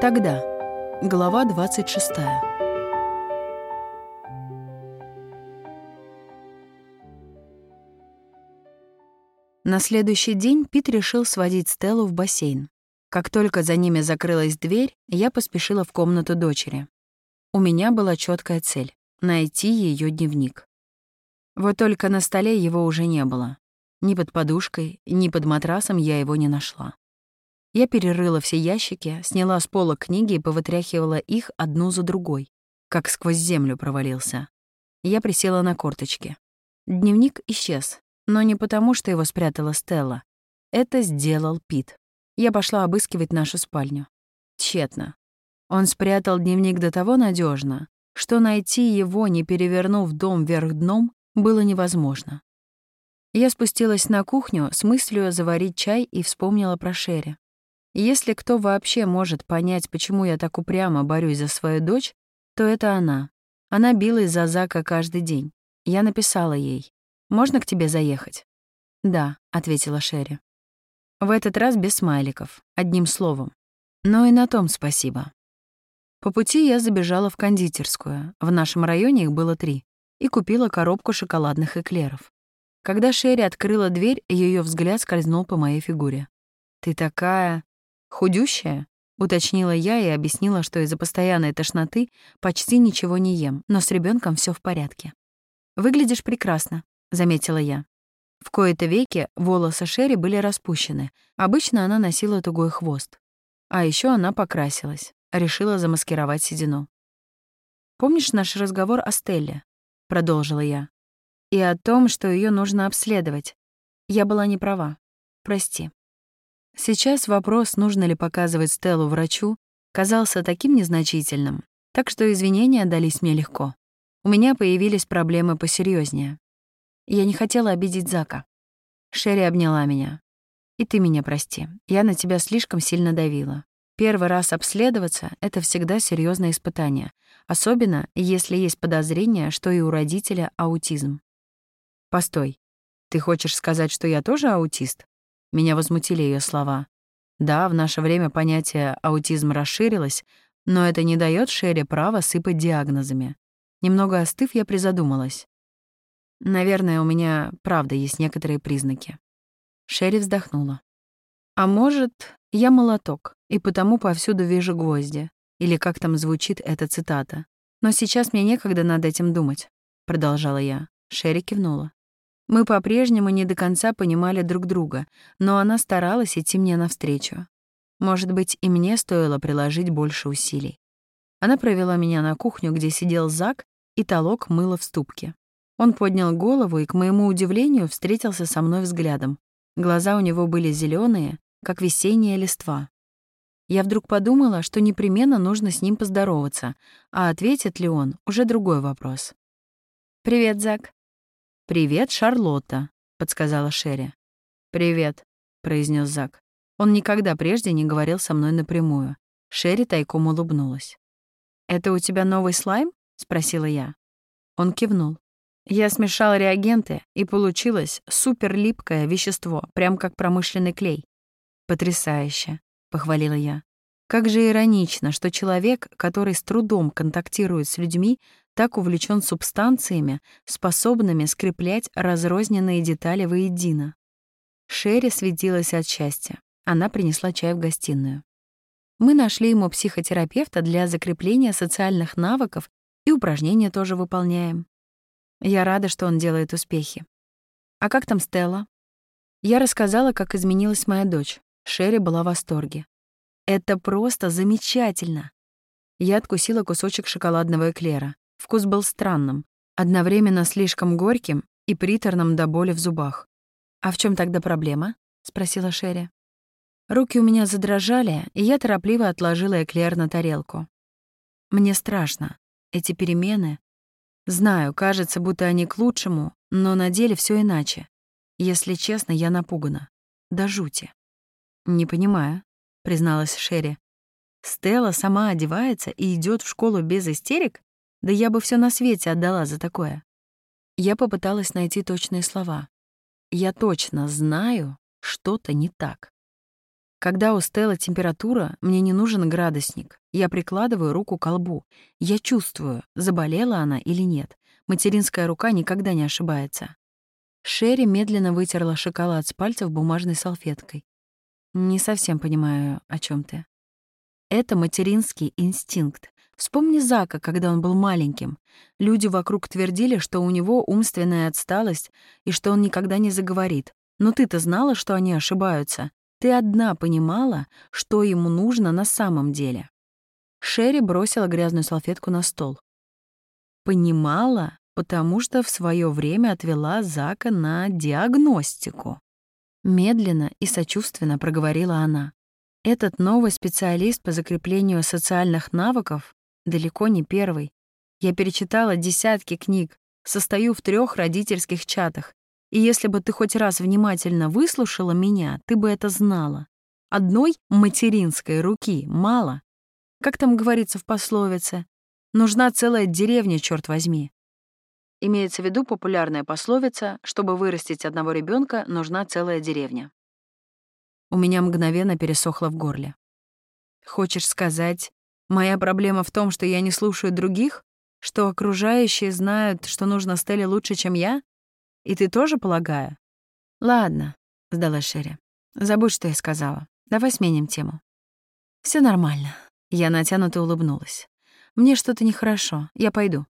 Тогда. Глава 26. На следующий день Пит решил сводить Стеллу в бассейн. Как только за ними закрылась дверь, я поспешила в комнату дочери. У меня была четкая цель — найти ее дневник. Вот только на столе его уже не было. Ни под подушкой, ни под матрасом я его не нашла. Я перерыла все ящики, сняла с пола книги и повытряхивала их одну за другой, как сквозь землю провалился. Я присела на корточки. Дневник исчез, но не потому, что его спрятала Стелла. Это сделал Пит. Я пошла обыскивать нашу спальню. Тщетно. Он спрятал дневник до того надежно, что найти его, не перевернув дом вверх дном, было невозможно. Я спустилась на кухню с мыслью заварить чай и вспомнила про Шерри. Если кто вообще может понять, почему я так упрямо борюсь за свою дочь, то это она. Она билась за Зака каждый день. Я написала ей. «Можно к тебе заехать?» «Да», — ответила Шерри. В этот раз без смайликов, одним словом. Но и на том спасибо. По пути я забежала в кондитерскую, в нашем районе их было три, и купила коробку шоколадных эклеров. Когда Шерри открыла дверь, ее взгляд скользнул по моей фигуре. «Ты такая...» «Худющая?» — уточнила я и объяснила, что из-за постоянной тошноты почти ничего не ем, но с ребенком все в порядке. «Выглядишь прекрасно», — заметила я. В кои-то веки волосы Шерри были распущены. Обычно она носила тугой хвост. А еще она покрасилась, решила замаскировать седину. «Помнишь наш разговор о Стелле?» — продолжила я. «И о том, что ее нужно обследовать. Я была не права. Прости». Сейчас вопрос, нужно ли показывать Стеллу врачу, казался таким незначительным, так что извинения дались мне легко. У меня появились проблемы посерьезнее. Я не хотела обидеть Зака. Шерри обняла меня. «И ты меня прости. Я на тебя слишком сильно давила. Первый раз обследоваться — это всегда серьезное испытание, особенно если есть подозрение, что и у родителя аутизм». «Постой. Ты хочешь сказать, что я тоже аутист?» Меня возмутили ее слова. Да, в наше время понятие аутизм расширилось, но это не дает Шерри права сыпать диагнозами. Немного остыв, я призадумалась. Наверное, у меня правда есть некоторые признаки. Шерри вздохнула. А может, я молоток, и потому повсюду вижу гвозди. Или как там звучит эта цитата. Но сейчас мне некогда над этим думать, продолжала я. Шерри кивнула. Мы по-прежнему не до конца понимали друг друга, но она старалась идти мне навстречу. Может быть, и мне стоило приложить больше усилий. Она провела меня на кухню, где сидел Зак, и толок мыла в ступке. Он поднял голову и, к моему удивлению, встретился со мной взглядом. Глаза у него были зеленые, как весенняя листва. Я вдруг подумала, что непременно нужно с ним поздороваться, а ответит ли он — уже другой вопрос. «Привет, Зак», «Привет, Шарлотта», — подсказала Шерри. «Привет», — произнес Зак. Он никогда прежде не говорил со мной напрямую. Шерри тайком улыбнулась. «Это у тебя новый слайм?» — спросила я. Он кивнул. Я смешал реагенты, и получилось суперлипкое вещество, прям как промышленный клей. «Потрясающе», — похвалила я. Как же иронично, что человек, который с трудом контактирует с людьми, так увлечен субстанциями, способными скреплять разрозненные детали воедино. Шерри светилась от счастья. Она принесла чай в гостиную. Мы нашли ему психотерапевта для закрепления социальных навыков и упражнения тоже выполняем. Я рада, что он делает успехи. А как там Стелла? Я рассказала, как изменилась моя дочь. Шерри была в восторге. Это просто замечательно. Я откусила кусочек шоколадного эклера. Вкус был странным, одновременно слишком горьким и приторным до боли в зубах. «А в чем тогда проблема?» — спросила Шерри. Руки у меня задрожали, и я торопливо отложила эклер на тарелку. Мне страшно. Эти перемены... Знаю, кажется, будто они к лучшему, но на деле все иначе. Если честно, я напугана. До жути. «Не понимаю», — призналась Шерри. «Стелла сама одевается и идет в школу без истерик? Да я бы все на свете отдала за такое. Я попыталась найти точные слова. Я точно знаю, что-то не так. Когда у Стелла температура, мне не нужен градусник. Я прикладываю руку к колбу. Я чувствую, заболела она или нет. Материнская рука никогда не ошибается. Шерри медленно вытерла шоколад с пальцев бумажной салфеткой. Не совсем понимаю, о чем ты. Это материнский инстинкт. Вспомни Зака, когда он был маленьким. Люди вокруг твердили, что у него умственная отсталость и что он никогда не заговорит. Но ты-то знала, что они ошибаются. Ты одна понимала, что ему нужно на самом деле. Шерри бросила грязную салфетку на стол. Понимала, потому что в свое время отвела Зака на диагностику. Медленно и сочувственно проговорила она. Этот новый специалист по закреплению социальных навыков далеко не первый. Я перечитала десятки книг, состою в трех родительских чатах, и если бы ты хоть раз внимательно выслушала меня, ты бы это знала. Одной материнской руки мало. Как там говорится в пословице? Нужна целая деревня, черт возьми. Имеется в виду популярная пословица, чтобы вырастить одного ребенка, нужна целая деревня. У меня мгновенно пересохло в горле. Хочешь сказать, моя проблема в том, что я не слушаю других? Что окружающие знают, что нужно Стелле лучше, чем я? И ты тоже, полагаю? Ладно, сдала Шерри. Забудь, что я сказала. Давай сменим тему. Все нормально. Я натянуто улыбнулась. Мне что-то нехорошо. Я пойду.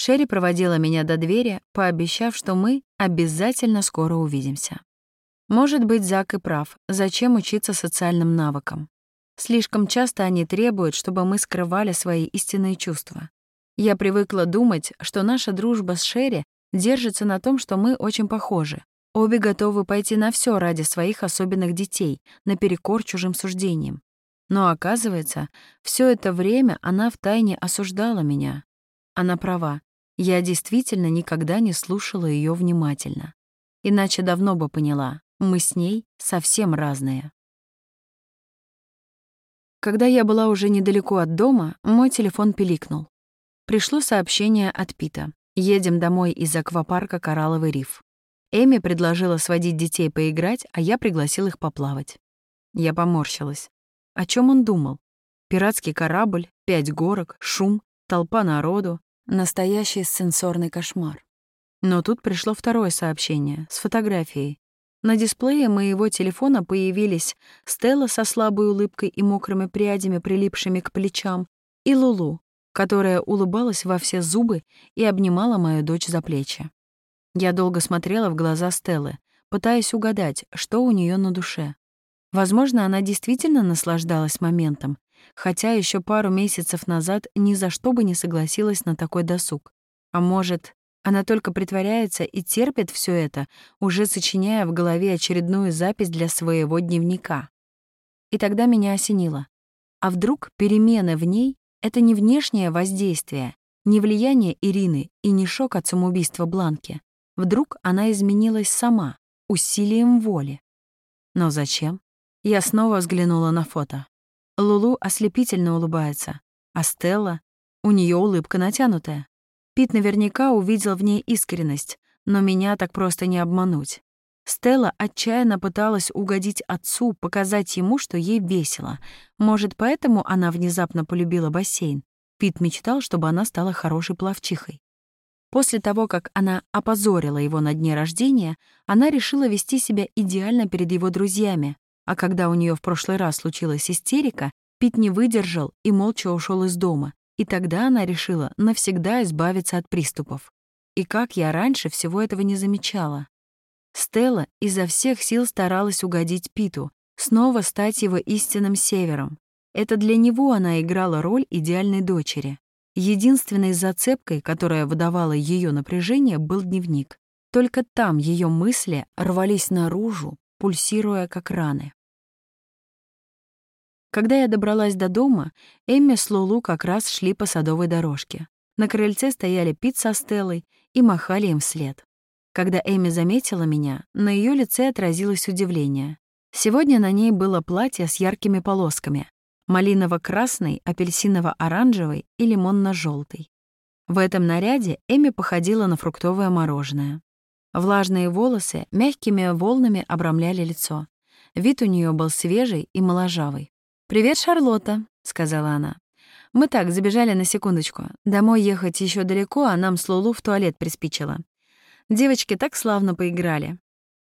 Шерри проводила меня до двери, пообещав, что мы обязательно скоро увидимся. Может быть, Зак и прав. Зачем учиться социальным навыкам? Слишком часто они требуют, чтобы мы скрывали свои истинные чувства. Я привыкла думать, что наша дружба с Шерри держится на том, что мы очень похожи. Обе готовы пойти на все ради своих особенных детей, наперекор чужим суждениям. Но оказывается, все это время она втайне осуждала меня. Она права. Я действительно никогда не слушала ее внимательно. Иначе давно бы поняла, мы с ней совсем разные. Когда я была уже недалеко от дома, мой телефон пиликнул. Пришло сообщение от Пита. Едем домой из аквапарка «Коралловый риф». Эми предложила сводить детей поиграть, а я пригласил их поплавать. Я поморщилась. О чем он думал? Пиратский корабль, пять горок, шум, толпа народу. Настоящий сенсорный кошмар. Но тут пришло второе сообщение с фотографией. На дисплее моего телефона появились Стелла со слабой улыбкой и мокрыми прядями, прилипшими к плечам, и Лулу, которая улыбалась во все зубы и обнимала мою дочь за плечи. Я долго смотрела в глаза Стеллы, пытаясь угадать, что у нее на душе. Возможно, она действительно наслаждалась моментом, хотя еще пару месяцев назад ни за что бы не согласилась на такой досуг. А может, она только притворяется и терпит все это, уже сочиняя в голове очередную запись для своего дневника. И тогда меня осенило. А вдруг перемены в ней это не внешнее воздействие, не влияние Ирины и не шок от самоубийства Бланки. Вдруг она изменилась сама, усилием воли. Но зачем? Я снова взглянула на фото. Лулу ослепительно улыбается, а Стелла, у нее улыбка натянутая. Пит наверняка увидел в ней искренность, но меня так просто не обмануть. Стелла отчаянно пыталась угодить отцу, показать ему, что ей весело. Может, поэтому она внезапно полюбила бассейн. Пит мечтал, чтобы она стала хорошей пловчихой. После того, как она опозорила его на дне рождения, она решила вести себя идеально перед его друзьями, а когда у нее в прошлый раз случилась истерика, Пит не выдержал и молча ушел из дома, и тогда она решила навсегда избавиться от приступов. И как я раньше всего этого не замечала. Стелла изо всех сил старалась угодить Питу, снова стать его истинным севером. Это для него она играла роль идеальной дочери. Единственной зацепкой, которая выдавала ее напряжение, был дневник. Только там ее мысли рвались наружу, пульсируя как раны. Когда я добралась до дома, Эмми с Лулу как раз шли по садовой дорожке. На крыльце стояли Пит со Стеллой и махали им вслед. Когда Эми заметила меня, на ее лице отразилось удивление. Сегодня на ней было платье с яркими полосками — малиново-красный, апельсиново-оранжевый и лимонно-желтый. В этом наряде Эми походила на фруктовое мороженое. Влажные волосы мягкими волнами обрамляли лицо. Вид у нее был свежий и моложавый. «Привет, Шарлотта», — сказала она. «Мы так, забежали на секундочку. Домой ехать еще далеко, а нам с Лулу в туалет приспичило. Девочки так славно поиграли.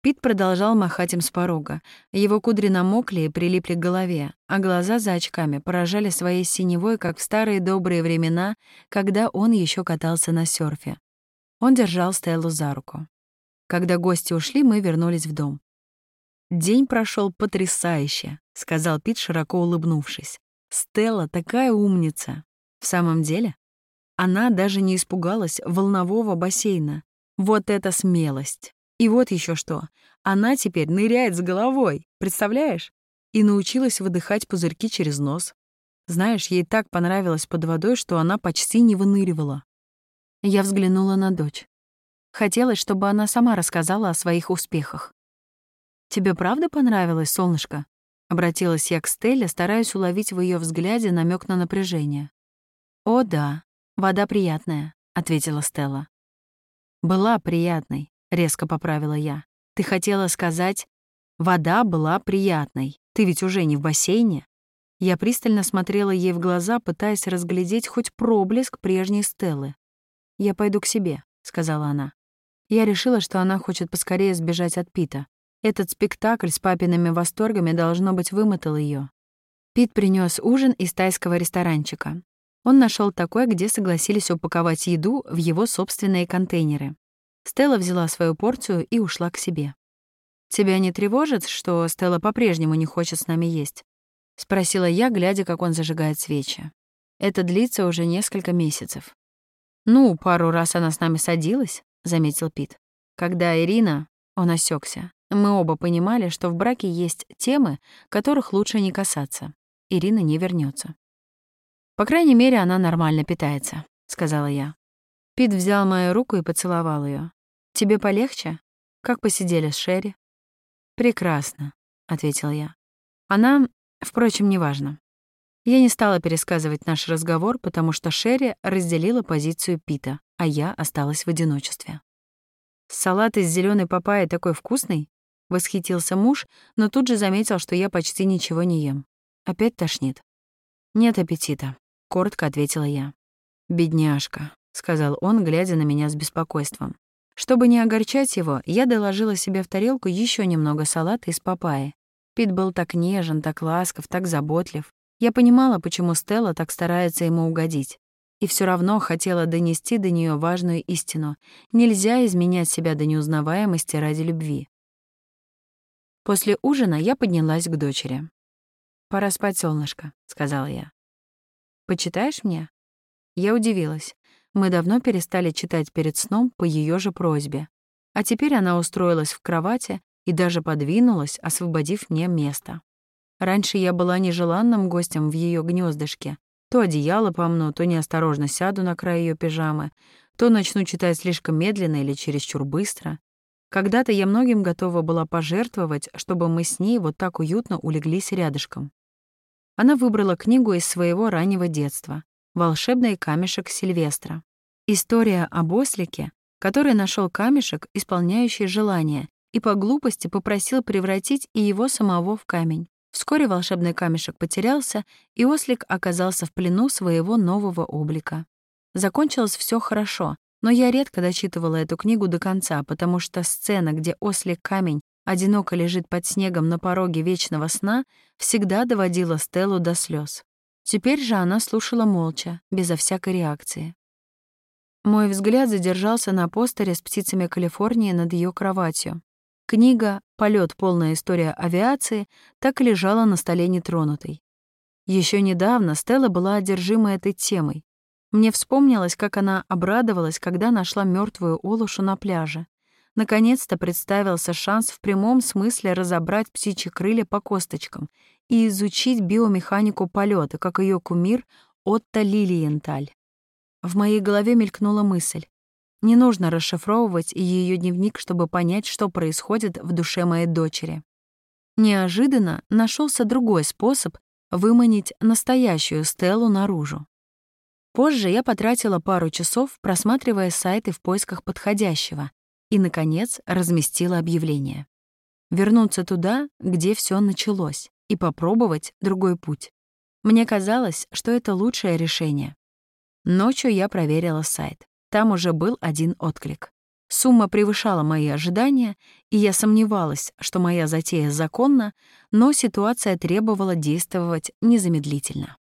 Пит продолжал махать им с порога. Его кудри намокли и прилипли к голове, а глаза за очками поражали своей синевой, как в старые добрые времена, когда он еще катался на серфе. Он держал Стеллу за руку. Когда гости ушли, мы вернулись в дом. «День прошел потрясающе», — сказал Пит, широко улыбнувшись. «Стелла такая умница». В самом деле? Она даже не испугалась волнового бассейна. Вот это смелость! И вот еще что. Она теперь ныряет с головой, представляешь? И научилась выдыхать пузырьки через нос. Знаешь, ей так понравилось под водой, что она почти не выныривала. Я взглянула на дочь. Хотелось, чтобы она сама рассказала о своих успехах. «Тебе правда понравилось, солнышко?» Обратилась я к Стелле, стараясь уловить в ее взгляде намек на напряжение. «О, да, вода приятная», — ответила Стелла. «Была приятной резко поправила я. Ты хотела сказать, вода была приятной. Ты ведь уже не в бассейне. Я пристально смотрела ей в глаза, пытаясь разглядеть хоть проблеск прежней Стеллы. «Я пойду к себе», — сказала она. Я решила, что она хочет поскорее сбежать от Пита. Этот спектакль с папиными восторгами, должно быть, вымотал ее. Пит принес ужин из тайского ресторанчика. Он нашел такой, где согласились упаковать еду в его собственные контейнеры. Стелла взяла свою порцию и ушла к себе. «Тебя не тревожит, что Стелла по-прежнему не хочет с нами есть?» — спросила я, глядя, как он зажигает свечи. «Это длится уже несколько месяцев». «Ну, пару раз она с нами садилась», — заметил Пит. «Когда Ирина...» — он осекся. Мы оба понимали, что в браке есть темы, которых лучше не касаться. Ирина не вернется. «По крайней мере, она нормально питается», — сказала я. Пит взял мою руку и поцеловал ее. «Тебе полегче? Как посидели с Шерри?» «Прекрасно», — ответил я. Она, впрочем, неважно. Я не стала пересказывать наш разговор, потому что Шерри разделила позицию Пита, а я осталась в одиночестве. «Салат из зеленой папайи такой вкусный?» — восхитился муж, но тут же заметил, что я почти ничего не ем. Опять тошнит. «Нет аппетита», — коротко ответила я. «Бедняжка», — сказал он, глядя на меня с беспокойством. Чтобы не огорчать его, я доложила себе в тарелку еще немного салата из папайи. Пит был так нежен, так ласков, так заботлив. Я понимала, почему Стелла так старается ему угодить. И все равно хотела донести до нее важную истину. Нельзя изменять себя до неузнаваемости ради любви. После ужина я поднялась к дочери. «Пора спать, солнышко», — сказала я. «Почитаешь мне?» Я удивилась. Мы давно перестали читать перед сном по ее же просьбе. А теперь она устроилась в кровати и даже подвинулась, освободив мне место. Раньше я была нежеланным гостем в ее гнездышке. То одеяло помну, то неосторожно сяду на край ее пижамы, то начну читать слишком медленно или чересчур быстро. Когда-то я многим готова была пожертвовать, чтобы мы с ней вот так уютно улеглись рядышком. Она выбрала книгу из своего раннего детства «Волшебный камешек Сильвестра». История об ослике, который нашел камешек, исполняющий желание, и по глупости попросил превратить и его самого в камень. Вскоре волшебный камешек потерялся, и ослик оказался в плену своего нового облика. Закончилось все хорошо, но я редко дочитывала эту книгу до конца, потому что сцена, где ослик-камень одиноко лежит под снегом на пороге вечного сна, всегда доводила Стеллу до слез. Теперь же она слушала молча, безо всякой реакции. Мой взгляд задержался на постере с птицами Калифорнии над ее кроватью. Книга «Полет. Полная история авиации» так и лежала на столе нетронутой. Еще недавно Стелла была одержима этой темой. Мне вспомнилось, как она обрадовалась, когда нашла мертвую Олушу на пляже. Наконец-то представился шанс в прямом смысле разобрать птичьи крылья по косточкам и изучить биомеханику полета, как ее кумир Отто Лилиенталь. В моей голове мелькнула мысль. Не нужно расшифровывать ее дневник, чтобы понять, что происходит в душе моей дочери. Неожиданно нашелся другой способ выманить настоящую Стеллу наружу. Позже я потратила пару часов, просматривая сайты в поисках подходящего, и, наконец, разместила объявление. вернуться туда, где все началось, и попробовать другой путь. Мне казалось, что это лучшее решение. Ночью я проверила сайт. Там уже был один отклик. Сумма превышала мои ожидания, и я сомневалась, что моя затея законна, но ситуация требовала действовать незамедлительно.